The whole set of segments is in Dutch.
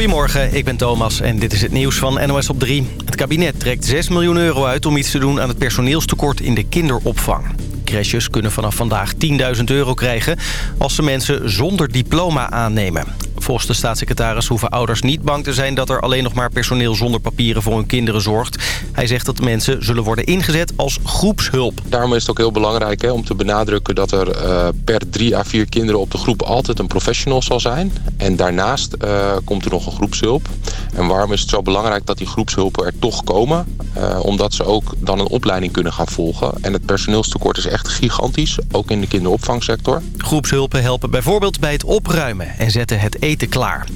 Goedemorgen, ik ben Thomas en dit is het nieuws van NOS op 3. Het kabinet trekt 6 miljoen euro uit om iets te doen aan het personeelstekort in de kinderopvang. Crèches kunnen vanaf vandaag 10.000 euro krijgen als ze mensen zonder diploma aannemen. Volgens de staatssecretaris hoeven ouders niet bang te zijn... dat er alleen nog maar personeel zonder papieren voor hun kinderen zorgt. Hij zegt dat mensen zullen worden ingezet als groepshulp. Daarom is het ook heel belangrijk hè, om te benadrukken... dat er uh, per drie à vier kinderen op de groep altijd een professional zal zijn. En daarnaast uh, komt er nog een groepshulp. En waarom is het zo belangrijk dat die groepshulpen er toch komen? Uh, omdat ze ook dan een opleiding kunnen gaan volgen. En het personeelstekort is echt gigantisch, ook in de kinderopvangsector. Groepshulpen helpen bijvoorbeeld bij het opruimen en zetten het eten klaar.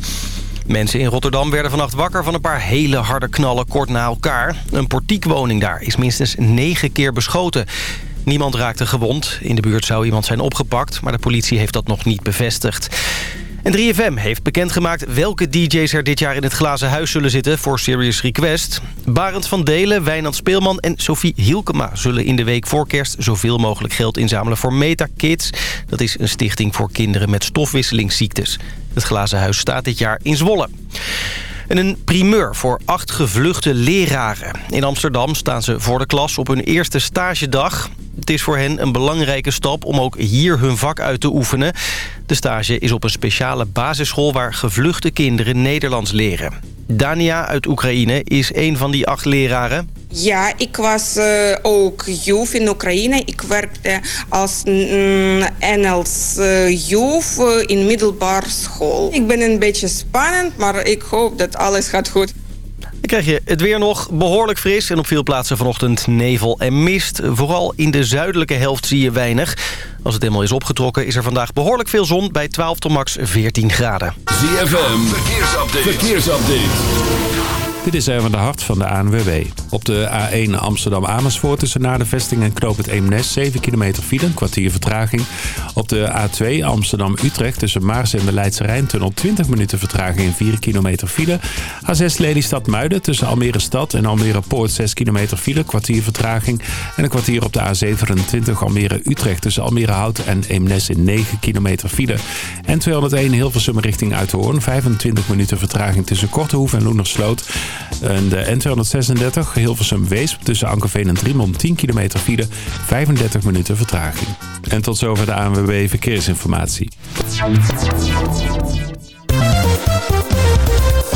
Mensen in Rotterdam werden vannacht wakker van een paar hele harde knallen kort na elkaar. Een portiekwoning daar is minstens negen keer beschoten. Niemand raakte gewond. In de buurt zou iemand zijn opgepakt, maar de politie heeft dat nog niet bevestigd. En 3FM heeft bekendgemaakt welke DJ's er dit jaar in het glazen huis zullen zitten voor Serious Request. Barend van Delen, Wijnand Speelman en Sophie Hielkema zullen in de week voor kerst zoveel mogelijk geld inzamelen voor Meta Kids. Dat is een stichting voor kinderen met stofwisselingsziektes. Het glazen huis staat dit jaar in Zwolle. En een primeur voor acht gevluchte leraren. In Amsterdam staan ze voor de klas op hun eerste stagedag. Het is voor hen een belangrijke stap om ook hier hun vak uit te oefenen. De stage is op een speciale basisschool waar gevluchte kinderen Nederlands leren. Dania uit Oekraïne is een van die acht leraren. Ja, ik was uh, ook juf in Oekraïne. Ik werkte als mm, Engels uh, juf in middelbare school. Ik ben een beetje spannend, maar ik hoop dat alles gaat goed. Dan krijg je het weer nog behoorlijk fris en op veel plaatsen vanochtend nevel en mist. Vooral in de zuidelijke helft zie je weinig. Als het helemaal is opgetrokken is er vandaag behoorlijk veel zon bij 12 tot max 14 graden. ZFM, verkeersupdate. verkeersupdate. Dit is even de hart van de ANWB. Op de A1 Amsterdam-Amersfoort tussen naar de vesting en Knoop het Eemnes 7 kilometer file, kwartier vertraging. Op de A2 Amsterdam-Utrecht tussen Maars en de Leidse Rijntunnel 20 minuten vertraging en 4 kilometer file. A6 Lelystad-Muiden tussen Almere Stad en Almere Poort 6 kilometer file, kwartier vertraging. En een kwartier op de A27 Almere-Utrecht tussen Almere Hout en Eemnes in 9 kilometer file. En 201 Hilversum richting Uithoorn 25 minuten vertraging tussen Kortehoef en Loenersloot. En de N236 Hilversum-Weesp tussen Ankerveen en Driemond 10 kilometer file, 35 minuten vertraging. En tot zover de ANWB Verkeersinformatie.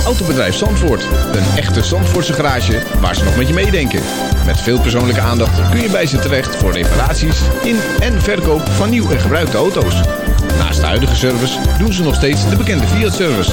Autobedrijf Zandvoort. Een echte Zandvoortse garage waar ze nog met je meedenken. Met veel persoonlijke aandacht kun je bij ze terecht voor reparaties in en verkoop van nieuw en gebruikte auto's. Naast de huidige service doen ze nog steeds de bekende Fiat-service.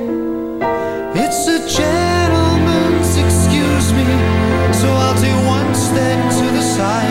desire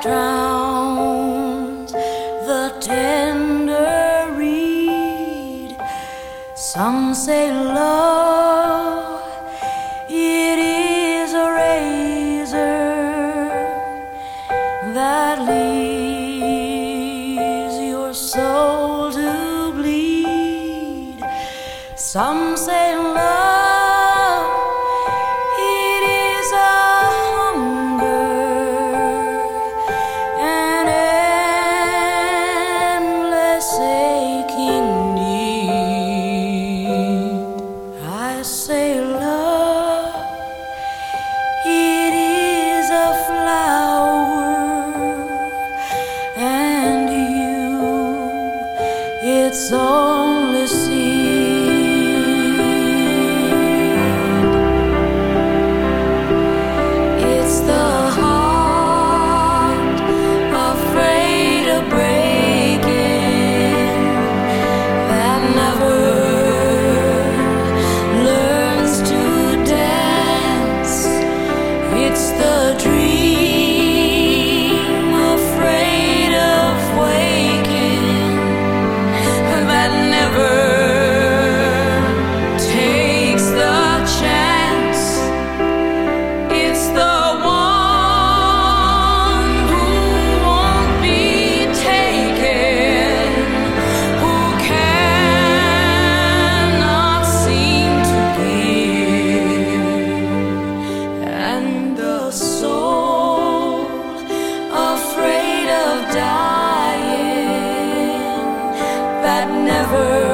drowns the tender reed. Some say love, that never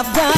I've done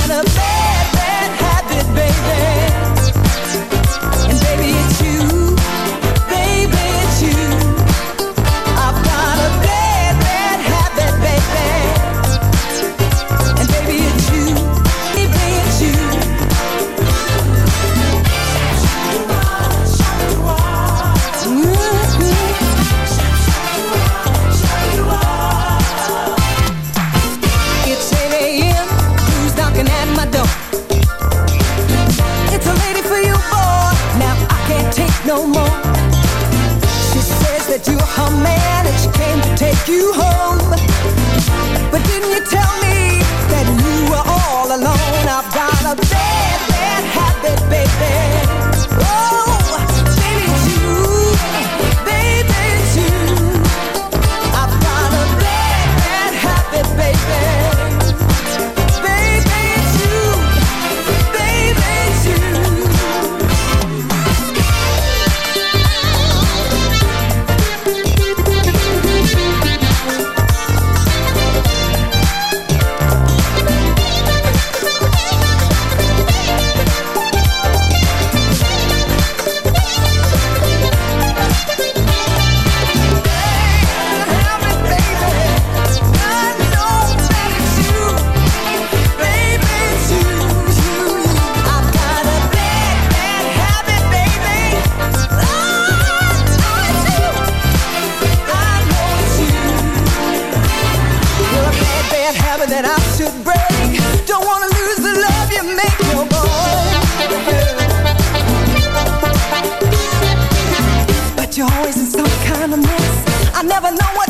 never know what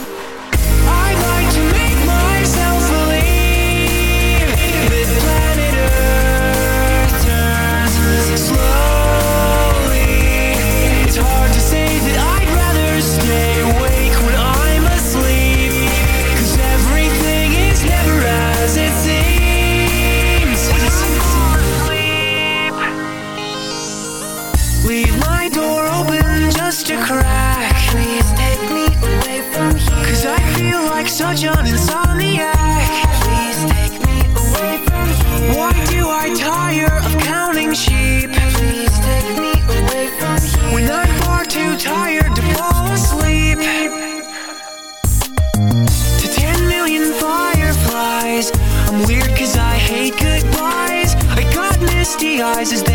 rises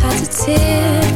her to tears.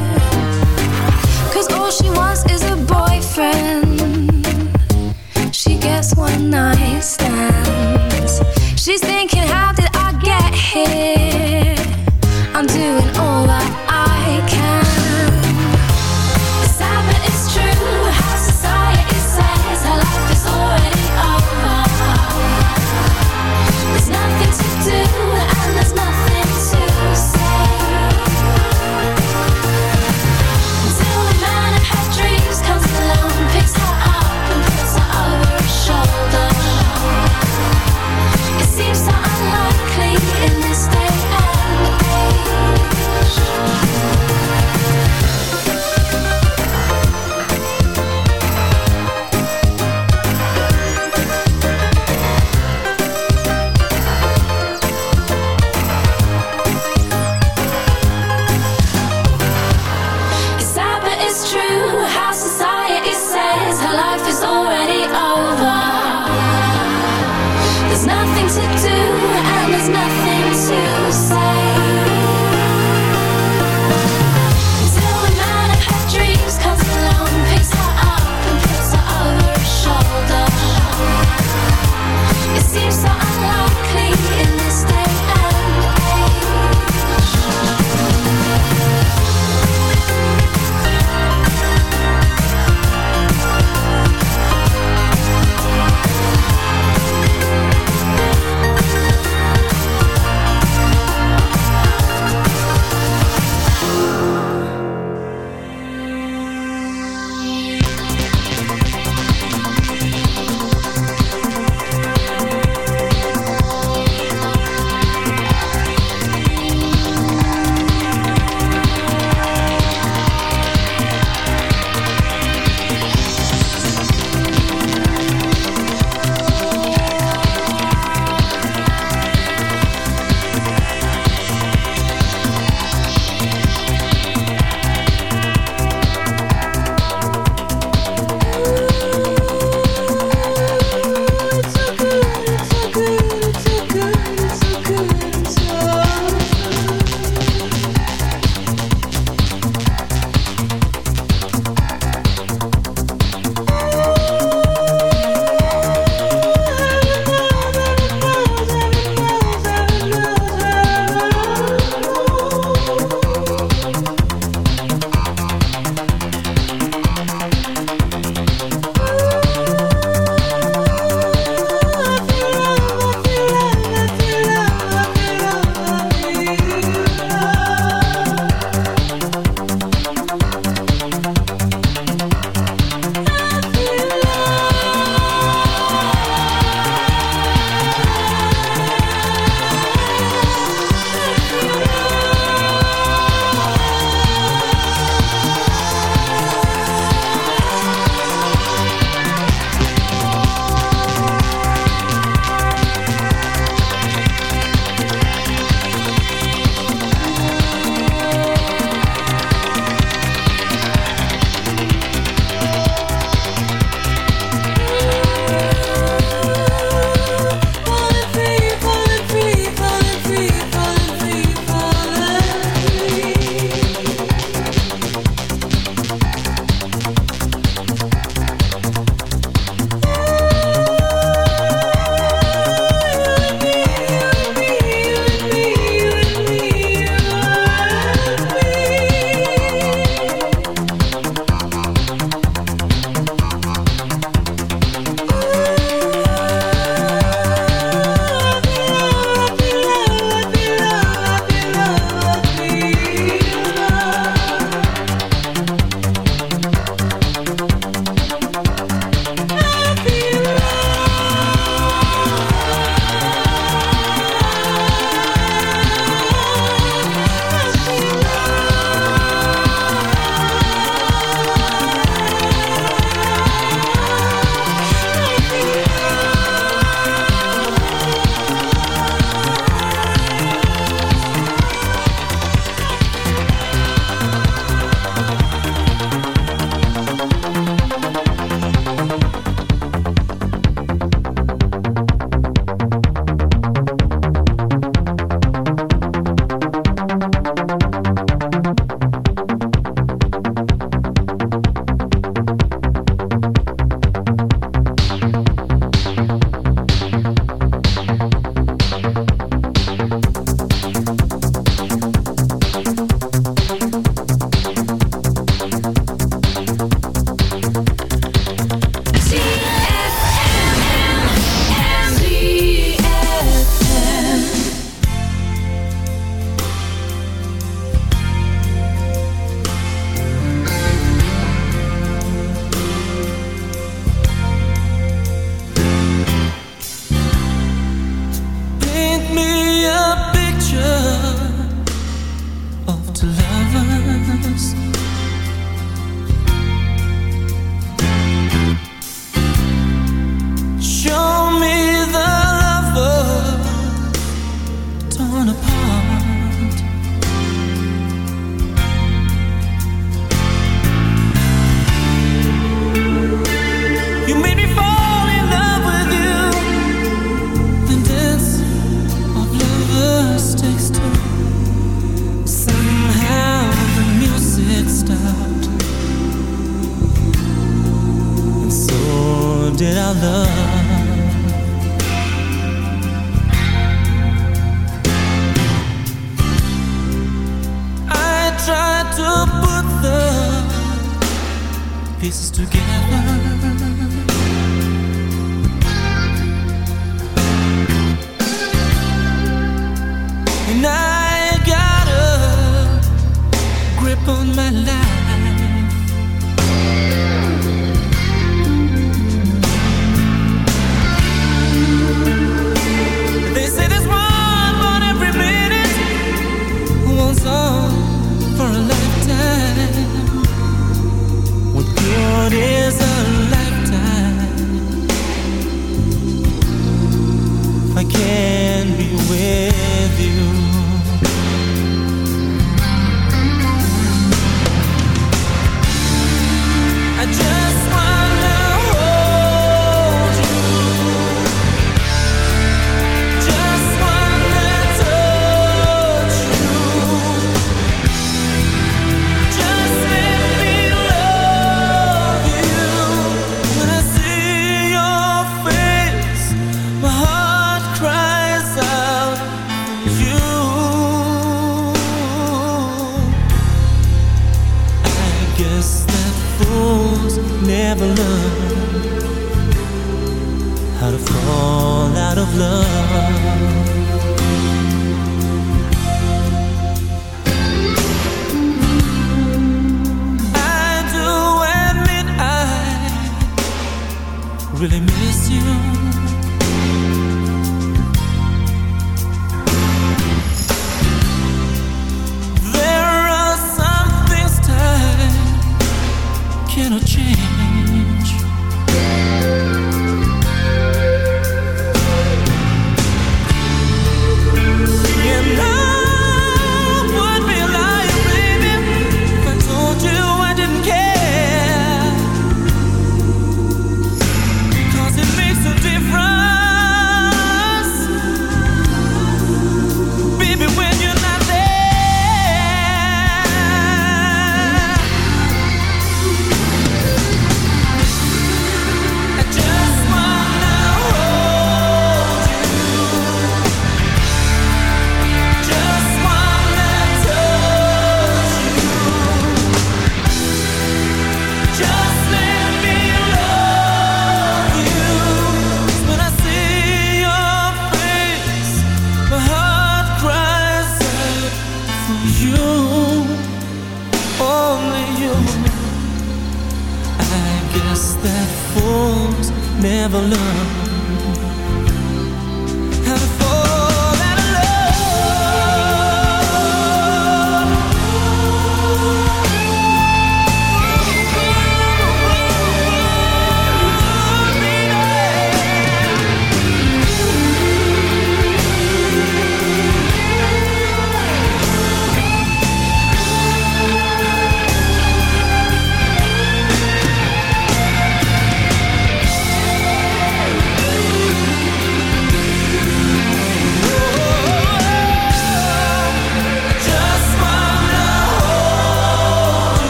arms.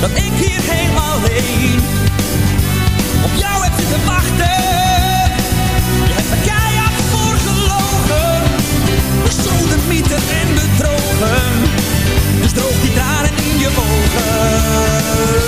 dat ik hier helemaal alleen op jou heb zitten wachten. Je hebt er keihard voor gelogen, bestolen, mythen en bedrogen. Dus droog die tranen in je ogen.